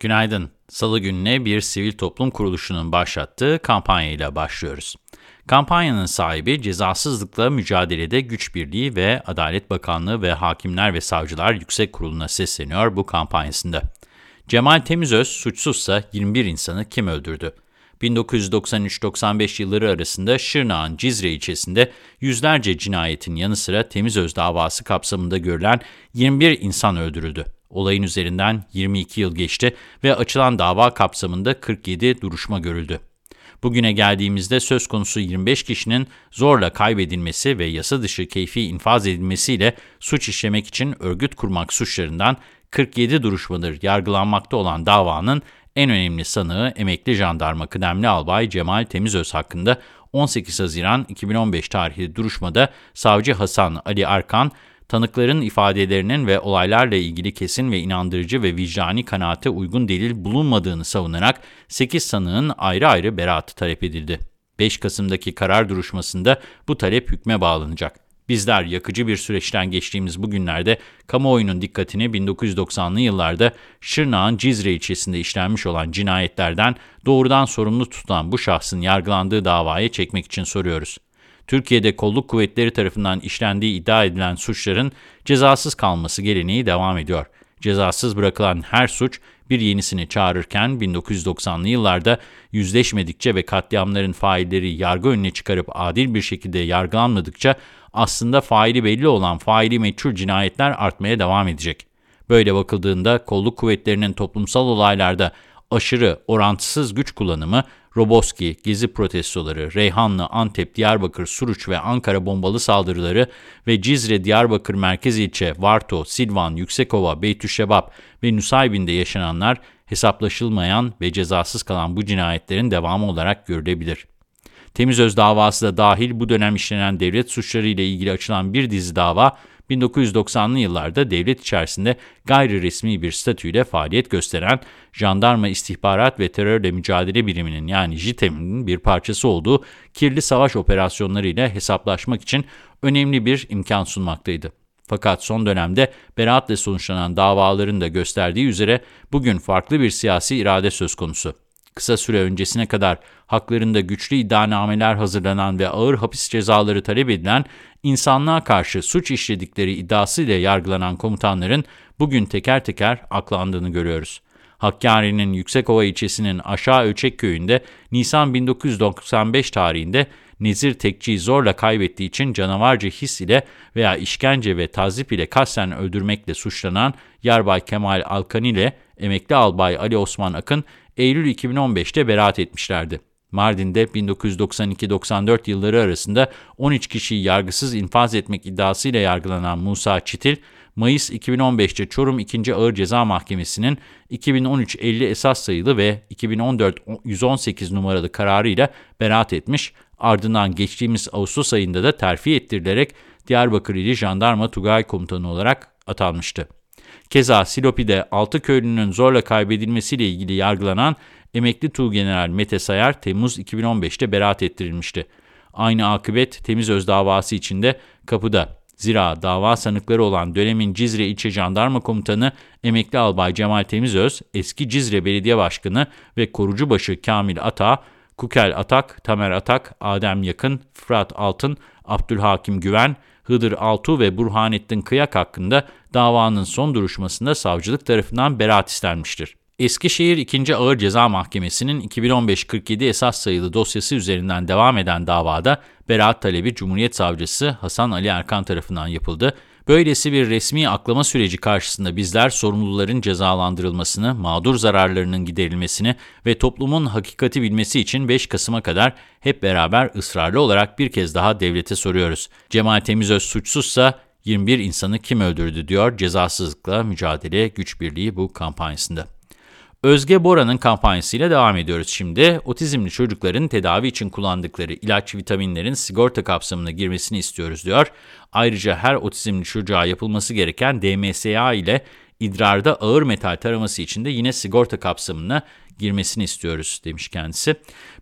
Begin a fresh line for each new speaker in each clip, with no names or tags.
Günaydın. Salı gününe bir sivil toplum kuruluşunun başlattığı kampanyayla başlıyoruz. Kampanyanın sahibi cezasızlıkla mücadelede güç birliği ve Adalet Bakanlığı ve Hakimler ve Savcılar Yüksek Kurulu'na sesleniyor bu kampanyasında. Cemal Temizöz suçsuzsa 21 insanı kim öldürdü? 1993-95 yılları arasında Şırnak'ın Cizre ilçesinde yüzlerce cinayetin yanı sıra Temizöz davası kapsamında görülen 21 insan öldürüldü. Olayın üzerinden 22 yıl geçti ve açılan dava kapsamında 47 duruşma görüldü. Bugüne geldiğimizde söz konusu 25 kişinin zorla kaybedilmesi ve yasa dışı keyfi infaz edilmesiyle suç işlemek için örgüt kurmak suçlarından 47 duruşmadır yargılanmakta olan davanın en önemli sanığı emekli jandarma kıdemli albay Cemal Temizöz hakkında 18 Haziran 2015 tarihli duruşmada savcı Hasan Ali Arkan, tanıkların ifadelerinin ve olaylarla ilgili kesin ve inandırıcı ve vicdani kanaate uygun delil bulunmadığını savunarak 8 sanığın ayrı ayrı beraatı talep edildi. 5 Kasım'daki karar duruşmasında bu talep hükme bağlanacak. Bizler yakıcı bir süreçten geçtiğimiz bu günlerde kamuoyunun dikkatini 1990'lı yıllarda Şırnak'ın Cizre ilçesinde işlenmiş olan cinayetlerden doğrudan sorumlu tutulan bu şahsın yargılandığı davaya çekmek için soruyoruz. Türkiye'de kolluk kuvvetleri tarafından işlendiği iddia edilen suçların cezasız kalması geleneği devam ediyor. Cezasız bırakılan her suç bir yenisini çağırırken 1990'lı yıllarda yüzleşmedikçe ve katliamların failleri yargı önüne çıkarıp adil bir şekilde yargılanmadıkça aslında faili belli olan faili meçhul cinayetler artmaya devam edecek. Böyle bakıldığında kolluk kuvvetlerinin toplumsal olaylarda aşırı, orantısız güç kullanımı, Roboski, Gezi protestoları, Reyhanlı, Antep, Diyarbakır, Suruç ve Ankara bombalı saldırıları ve Cizre, Diyarbakır Merkez İlçe, Varto, Silvan, Yüksekova, Beytüşşebap ve Nusaybin'de yaşananlar hesaplaşılmayan ve cezasız kalan bu cinayetlerin devamı olarak görülebilir. Temizöz davası da dahil bu dönem işlenen devlet suçları ile ilgili açılan bir dizi dava 1990'lı yıllarda devlet içerisinde gayri resmi bir statüyle faaliyet gösteren Jandarma İstihbarat ve Terörle Mücadele Biriminin yani JITEM'in bir parçası olduğu kirli savaş operasyonlarıyla hesaplaşmak için önemli bir imkan sunmaktaydı. Fakat son dönemde beraatle sonuçlanan davaların da gösterdiği üzere bugün farklı bir siyasi irade söz konusu. Kısa süre öncesine kadar haklarında güçlü iddianameler hazırlanan ve ağır hapis cezaları talep edilen, insanlığa karşı suç işledikleri iddiasıyla yargılanan komutanların bugün teker teker aklandığını görüyoruz. Hakkari'nin Yüksekova ilçesinin Aşağı Ölçek köyünde Nisan 1995 tarihinde Nezir Tekçi'yi zorla kaybettiği için canavarca his ile veya işkence ve tazip ile kasten öldürmekle suçlanan Yarbay Kemal Alkan ile emekli albay Ali Osman Akın Eylül 2015'te beraat etmişlerdi. Mardin'de 1992-94 yılları arasında 13 kişiyi yargısız infaz etmek iddiasıyla yargılanan Musa Çitil, Mayıs 2015'te Çorum 2. Ağır Ceza Mahkemesi'nin 2013-50 esas sayılı ve 2014-118 numaralı kararıyla beraat etmiş, ardından geçtiğimiz Ağustos ayında da terfi ettirilerek Diyarbakır İli Jandarma Tugay Komutanı olarak atanmıştı. Keza Silopi'de 6 köylünün zorla kaybedilmesiyle ilgili yargılanan emekli Tuğgeneral Mete Sayar Temmuz 2015'te beraat ettirilmişti. Aynı akıbet Temiz Öz davası içinde kapıda. Zira dava sanıkları olan dönemin Cizre İlçe Jandarma Komutanı Emekli Albay Cemal Temizöz, eski Cizre Belediye Başkanı ve korucubaşı Kamil Ata, Kukel Atak, Tamer Atak, Adem Yakın, Fırat Altın, Abdülhakim Güven, Hıdır Altuğ ve Burhanettin Kıyak hakkında davanın son duruşmasında savcılık tarafından beraat istenmiştir. Eskişehir 2. Ağır Ceza Mahkemesi'nin 2015-47 esas sayılı dosyası üzerinden devam eden davada beraat talebi Cumhuriyet Savcısı Hasan Ali Erkan tarafından yapıldı. Böylesi bir resmi aklama süreci karşısında bizler sorumluların cezalandırılmasını, mağdur zararlarının giderilmesini ve toplumun hakikati bilmesi için 5 Kasım'a kadar hep beraber ısrarlı olarak bir kez daha devlete soruyoruz. Cemal Temizöz suçsuzsa 21 insanı kim öldürdü diyor cezasızlıkla mücadele güç birliği bu kampanyasında. Özge Bora'nın kampanyasıyla devam ediyoruz şimdi. Otizmli çocukların tedavi için kullandıkları ilaç vitaminlerin sigorta kapsamına girmesini istiyoruz diyor. Ayrıca her otizmli çocuğa yapılması gereken DMSA ile idrarda ağır metal taraması için de yine sigorta kapsamına girmesini istiyoruz demiş kendisi.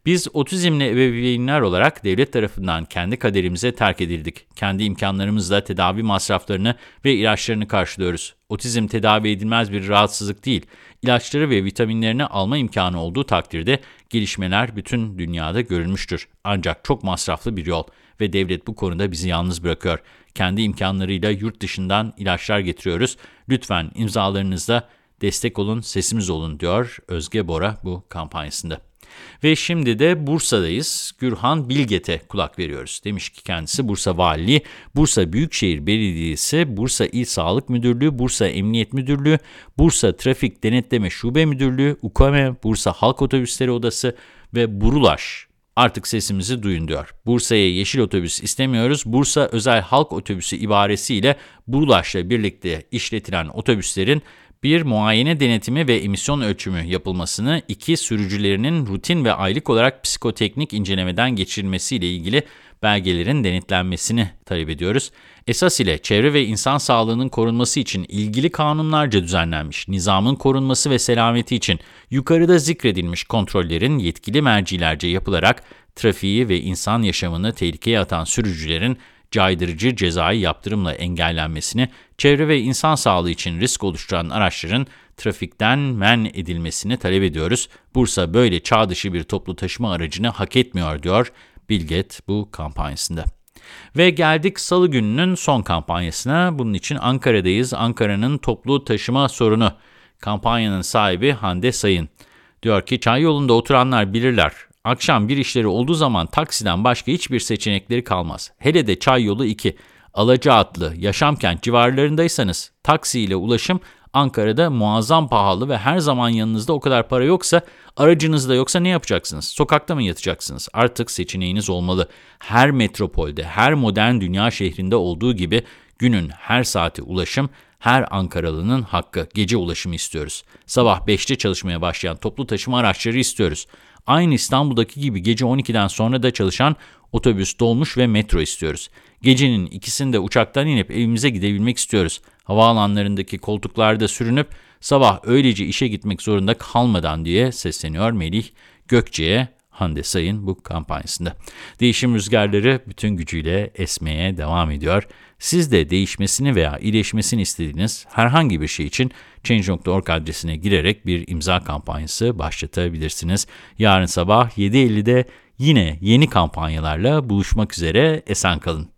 Biz otizmli ebeveynler olarak devlet tarafından kendi kaderimize terk edildik. Kendi imkanlarımızla tedavi masraflarını ve ilaçlarını karşılıyoruz. Otizm tedavi edilmez bir rahatsızlık değil. İlaçları ve vitaminlerini alma imkanı olduğu takdirde gelişmeler bütün dünyada görülmüştür. Ancak çok masraflı bir yol ve devlet bu konuda bizi yalnız bırakıyor. Kendi imkanlarıyla yurt dışından ilaçlar getiriyoruz. Lütfen imzalarınızla destek olun, sesimiz olun diyor Özge Bora bu kampanyasında. Ve şimdi de Bursa'dayız. Gürhan Bilget'e kulak veriyoruz. Demiş ki kendisi Bursa Valiliği, Bursa Büyükşehir Belediyesi, Bursa İl Sağlık Müdürlüğü, Bursa Emniyet Müdürlüğü, Bursa Trafik Denetleme Şube Müdürlüğü, UKAME, Bursa Halk Otobüsleri Odası ve Burulaş Artık sesimizi duyun diyor. Bursa'ya yeşil otobüs istemiyoruz. Bursa özel halk otobüsü ibaresiyle Burulaş'la birlikte işletilen otobüslerin bir muayene denetimi ve emisyon ölçümü yapılmasını, iki sürücülerinin rutin ve aylık olarak psikoteknik incelemeden geçirilmesiyle ilgili belgelerin denetlenmesini talep ediyoruz. Esas ile çevre ve insan sağlığının korunması için ilgili kanunlarca düzenlenmiş, nizamın korunması ve selameti için yukarıda zikredilmiş kontrollerin yetkili mercilerce yapılarak trafiği ve insan yaşamını tehlikeye atan sürücülerin caydırıcı cezai yaptırımla engellenmesini, çevre ve insan sağlığı için risk oluşturan araçların trafikten men edilmesini talep ediyoruz. Bursa böyle çağ dışı bir toplu taşıma aracını hak etmiyor diyor Bilget bu kampanyasında. Ve geldik salı gününün son kampanyasına. Bunun için Ankara'dayız. Ankara'nın toplu taşıma sorunu. Kampanyanın sahibi Hande Sayın. Diyor ki çay yolunda oturanlar bilirler. Akşam bir işleri olduğu zaman taksiden başka hiçbir seçenekleri kalmaz. Hele de çay yolu 2. Alacaatlı, Yaşamkent civarlarındaysanız taksi ile ulaşım Ankara'da muazzam pahalı ve her zaman yanınızda o kadar para yoksa, aracınız da yoksa ne yapacaksınız? Sokakta mı yatacaksınız? Artık seçeneğiniz olmalı. Her metropolde, her modern dünya şehrinde olduğu gibi günün her saati ulaşım, her Ankaralı'nın hakkı. Gece ulaşımı istiyoruz. Sabah 5'te çalışmaya başlayan toplu taşıma araçları istiyoruz. Aynı İstanbul'daki gibi gece 12'den sonra da çalışan otobüs, dolmuş ve metro istiyoruz. Gecenin ikisinde uçaktan inip evimize gidebilmek istiyoruz. Havaalanlarındaki koltuklarda sürünüp sabah öylece işe gitmek zorunda kalmadan diye sesleniyor Melih Gökçe'ye Hande Sayın bu kampanyasında. Değişim rüzgarları bütün gücüyle esmeye devam ediyor. Siz de değişmesini veya iyileşmesini istediğiniz herhangi bir şey için Change.org adresine girerek bir imza kampanyası başlatabilirsiniz. Yarın sabah 7.50'de yine yeni kampanyalarla buluşmak üzere esen kalın.